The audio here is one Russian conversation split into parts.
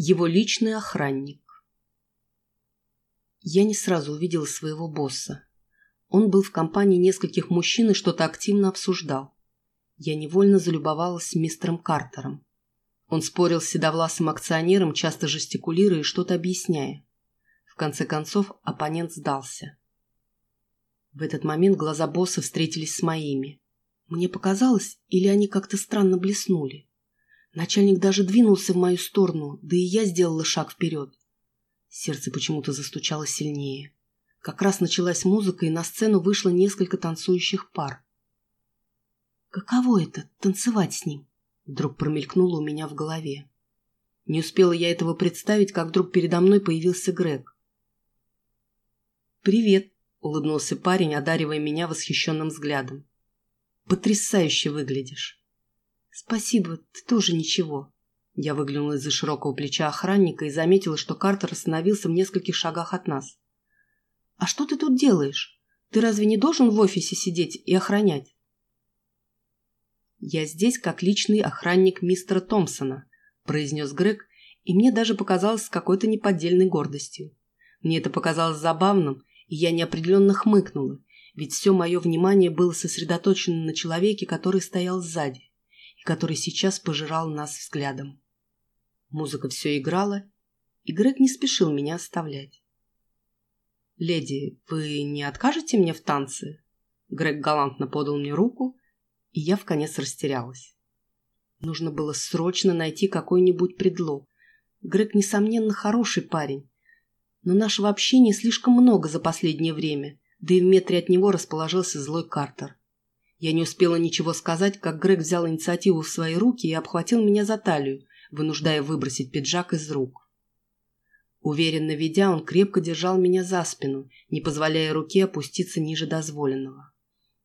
Его личный охранник. Я не сразу увидела своего босса. Он был в компании нескольких мужчин и что-то активно обсуждал. Я невольно залюбовалась мистером Картером. Он спорил с седовласым акционером, часто жестикулируя и что-то объясняя. В конце концов, оппонент сдался. В этот момент глаза босса встретились с моими. Мне показалось, или они как-то странно блеснули. Начальник даже двинулся в мою сторону, да и я сделала шаг вперед. Сердце почему-то застучало сильнее. Как раз началась музыка, и на сцену вышло несколько танцующих пар. «Каково это — танцевать с ним?» Вдруг промелькнуло у меня в голове. Не успела я этого представить, как вдруг передо мной появился Грег. «Привет», — улыбнулся парень, одаривая меня восхищенным взглядом. «Потрясающе выглядишь». «Спасибо, ты тоже ничего». Я выглянула из-за широкого плеча охранника и заметила, что Картер остановился в нескольких шагах от нас. «А что ты тут делаешь? Ты разве не должен в офисе сидеть и охранять?» «Я здесь как личный охранник мистера Томпсона», – произнес Грег, и мне даже показалось с какой-то неподдельной гордостью. Мне это показалось забавным, и я неопределенно хмыкнула, ведь все мое внимание было сосредоточено на человеке, который стоял сзади который сейчас пожирал нас взглядом. Музыка все играла, и Грег не спешил меня оставлять. «Леди, вы не откажете мне в танце?» Грег галантно подал мне руку, и я вконец растерялась. Нужно было срочно найти какой-нибудь предлог. Грег, несомненно, хороший парень, но нашего общения слишком много за последнее время, да и в метре от него расположился злой Картер. Я не успела ничего сказать, как Грег взял инициативу в свои руки и обхватил меня за талию, вынуждая выбросить пиджак из рук. Уверенно ведя, он крепко держал меня за спину, не позволяя руке опуститься ниже дозволенного.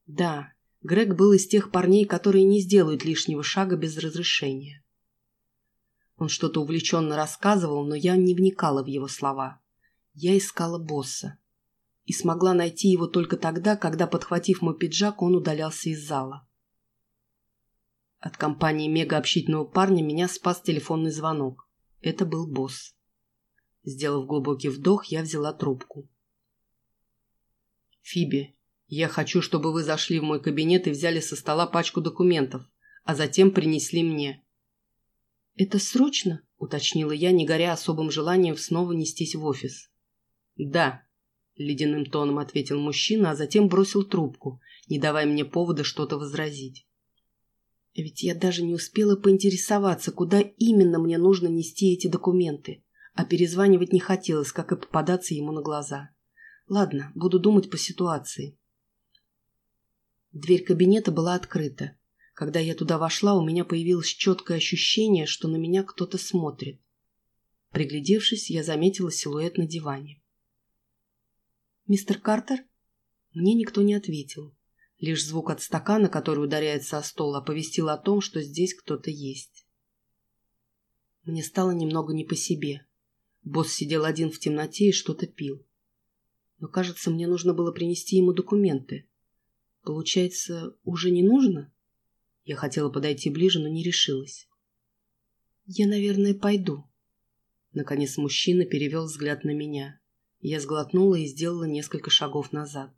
Да, Грег был из тех парней, которые не сделают лишнего шага без разрешения. Он что-то увлеченно рассказывал, но я не вникала в его слова. Я искала босса и смогла найти его только тогда, когда, подхватив мой пиджак, он удалялся из зала. От компании мега-общительного парня меня спас телефонный звонок. Это был босс. Сделав глубокий вдох, я взяла трубку. «Фиби, я хочу, чтобы вы зашли в мой кабинет и взяли со стола пачку документов, а затем принесли мне». «Это срочно?» – уточнила я, не горя особым желанием снова нестись в офис. «Да», — ледяным тоном ответил мужчина, а затем бросил трубку, не давая мне повода что-то возразить. Ведь я даже не успела поинтересоваться, куда именно мне нужно нести эти документы, а перезванивать не хотелось, как и попадаться ему на глаза. Ладно, буду думать по ситуации. Дверь кабинета была открыта. Когда я туда вошла, у меня появилось четкое ощущение, что на меня кто-то смотрит. Приглядевшись, я заметила силуэт на диване. «Мистер Картер?» Мне никто не ответил. Лишь звук от стакана, который ударяется о стол, оповестил о том, что здесь кто-то есть. Мне стало немного не по себе. Босс сидел один в темноте и что-то пил. Но, кажется, мне нужно было принести ему документы. Получается, уже не нужно? Я хотела подойти ближе, но не решилась. «Я, наверное, пойду». Наконец мужчина перевел взгляд на меня. Я сглотнула и сделала несколько шагов назад.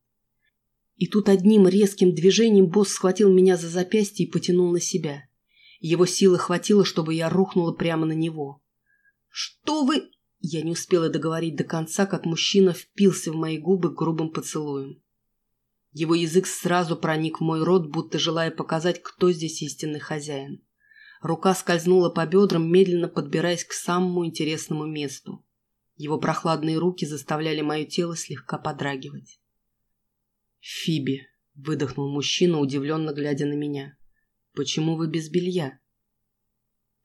И тут одним резким движением босс схватил меня за запястье и потянул на себя. Его силы хватило, чтобы я рухнула прямо на него. «Что вы...» Я не успела договорить до конца, как мужчина впился в мои губы грубым поцелуем. Его язык сразу проник в мой рот, будто желая показать, кто здесь истинный хозяин. Рука скользнула по бедрам, медленно подбираясь к самому интересному месту. Его прохладные руки заставляли мое тело слегка подрагивать. «Фиби», — выдохнул мужчина, удивленно глядя на меня. «Почему вы без белья?»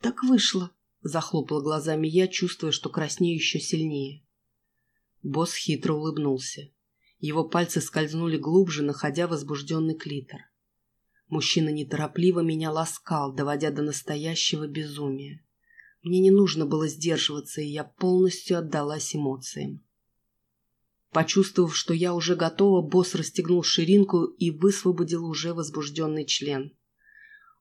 «Так вышло», — захлопала глазами я, чувствуя, что краснею еще сильнее. Босс хитро улыбнулся. Его пальцы скользнули глубже, находя возбужденный клитор. Мужчина неторопливо меня ласкал, доводя до настоящего безумия. Мне не нужно было сдерживаться, и я полностью отдалась эмоциям. Почувствовав, что я уже готова, босс расстегнул ширинку и высвободил уже возбужденный член.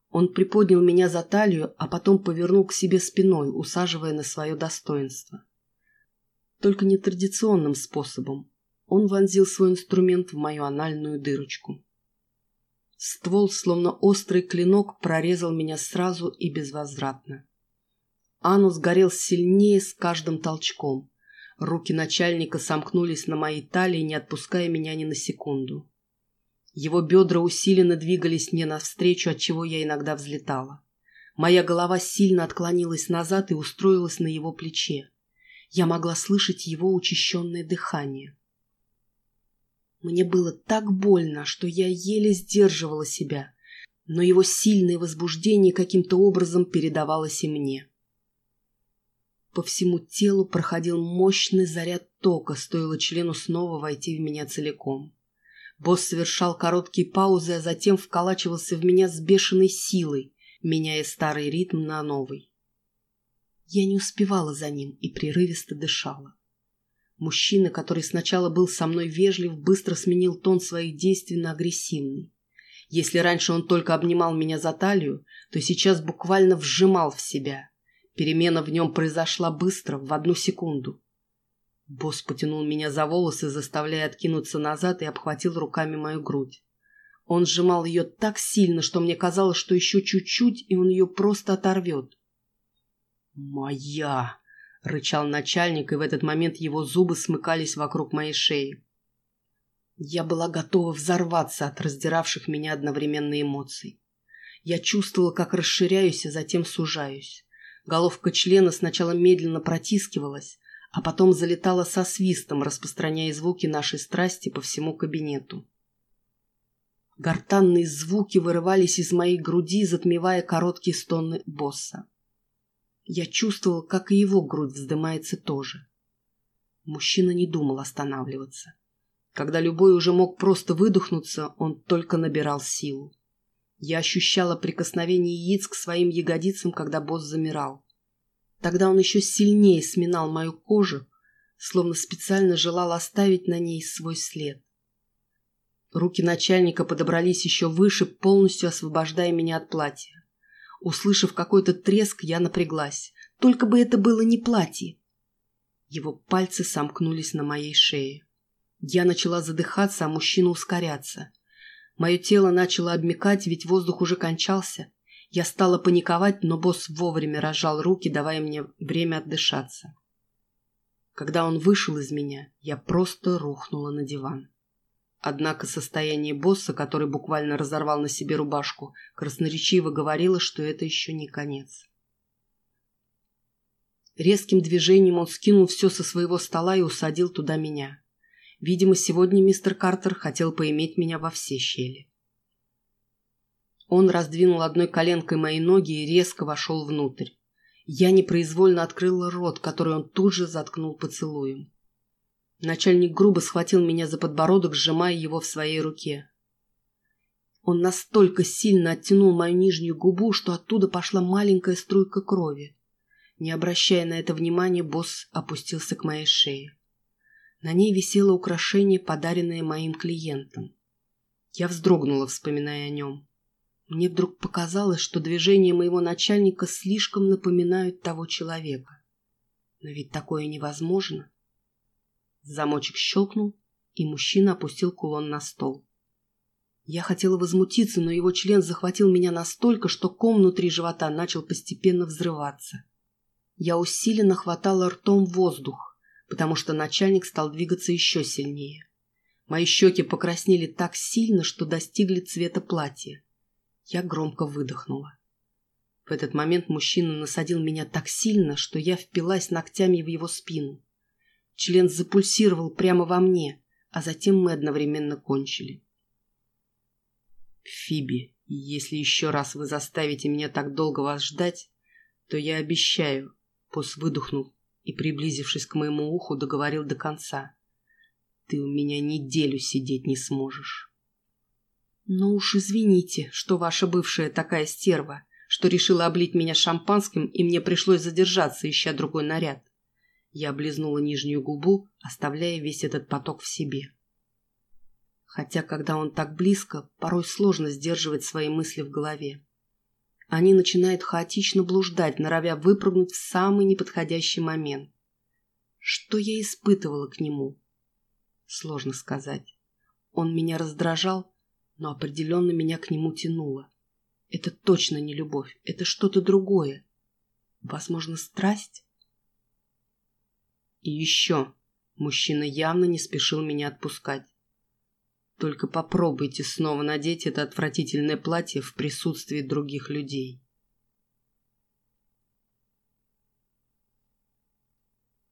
Он приподнял меня за талию, а потом повернул к себе спиной, усаживая на свое достоинство. Только нетрадиционным способом. Он вонзил свой инструмент в мою анальную дырочку. Ствол, словно острый клинок, прорезал меня сразу и безвозвратно. Анус горел сильнее с каждым толчком. Руки начальника сомкнулись на моей талии, не отпуская меня ни на секунду. Его бедра усиленно двигались мне навстречу, от чего я иногда взлетала. Моя голова сильно отклонилась назад и устроилась на его плече. Я могла слышать его учащенное дыхание. Мне было так больно, что я еле сдерживала себя, но его сильное возбуждение каким-то образом передавалось и мне. По всему телу проходил мощный заряд тока, стоило члену снова войти в меня целиком. Босс совершал короткие паузы, а затем вколачивался в меня с бешеной силой, меняя старый ритм на новый. Я не успевала за ним и прерывисто дышала. Мужчина, который сначала был со мной вежлив, быстро сменил тон своих действий на агрессивный. Если раньше он только обнимал меня за талию, то сейчас буквально вжимал в себя, Перемена в нем произошла быстро, в одну секунду. Босс потянул меня за волосы, заставляя откинуться назад и обхватил руками мою грудь. Он сжимал ее так сильно, что мне казалось, что еще чуть-чуть, и он ее просто оторвет. «Моя!» — рычал начальник, и в этот момент его зубы смыкались вокруг моей шеи. Я была готова взорваться от раздиравших меня одновременно эмоций. Я чувствовала, как расширяюсь, а затем сужаюсь. Головка члена сначала медленно протискивалась, а потом залетала со свистом, распространяя звуки нашей страсти по всему кабинету. Гортанные звуки вырывались из моей груди, затмевая короткие стоны босса. Я чувствовал, как и его грудь вздымается тоже. Мужчина не думал останавливаться. Когда любой уже мог просто выдохнуться, он только набирал силу. Я ощущала прикосновение яиц к своим ягодицам, когда босс замирал. Тогда он еще сильнее сминал мою кожу, словно специально желал оставить на ней свой след. Руки начальника подобрались еще выше, полностью освобождая меня от платья. Услышав какой-то треск, я напряглась. Только бы это было не платье. Его пальцы сомкнулись на моей шее. Я начала задыхаться, а мужчина ускоряться. Мое тело начало обмекать, ведь воздух уже кончался. Я стала паниковать, но босс вовремя разжал руки, давая мне время отдышаться. Когда он вышел из меня, я просто рухнула на диван. Однако состояние босса, который буквально разорвал на себе рубашку, красноречиво говорило, что это еще не конец. Резким движением он скинул все со своего стола и усадил туда меня. Видимо, сегодня мистер Картер хотел поиметь меня во все щели. Он раздвинул одной коленкой мои ноги и резко вошел внутрь. Я непроизвольно открыла рот, который он тут же заткнул поцелуем. Начальник грубо схватил меня за подбородок, сжимая его в своей руке. Он настолько сильно оттянул мою нижнюю губу, что оттуда пошла маленькая струйка крови. Не обращая на это внимания, босс опустился к моей шее. На ней висело украшение, подаренное моим клиентам. Я вздрогнула, вспоминая о нем. Мне вдруг показалось, что движения моего начальника слишком напоминают того человека. Но ведь такое невозможно. Замочек щелкнул, и мужчина опустил кулон на стол. Я хотела возмутиться, но его член захватил меня настолько, что ком внутри живота начал постепенно взрываться. Я усиленно хватала ртом воздух потому что начальник стал двигаться еще сильнее. Мои щеки покраснели так сильно, что достигли цвета платья. Я громко выдохнула. В этот момент мужчина насадил меня так сильно, что я впилась ногтями в его спину. Член запульсировал прямо во мне, а затем мы одновременно кончили. «Фиби, если еще раз вы заставите меня так долго вас ждать, то я обещаю», — Пос выдохнул, и, приблизившись к моему уху, договорил до конца. «Ты у меня неделю сидеть не сможешь». «Ну уж извините, что ваша бывшая такая стерва, что решила облить меня шампанским, и мне пришлось задержаться, ища другой наряд». Я облизнула нижнюю губу, оставляя весь этот поток в себе. Хотя, когда он так близко, порой сложно сдерживать свои мысли в голове. Они начинают хаотично блуждать, норовя выпрыгнуть в самый неподходящий момент. Что я испытывала к нему? Сложно сказать. Он меня раздражал, но определенно меня к нему тянуло. Это точно не любовь, это что-то другое. Возможно, страсть? И еще. Мужчина явно не спешил меня отпускать. Только попробуйте снова надеть это отвратительное платье в присутствии других людей.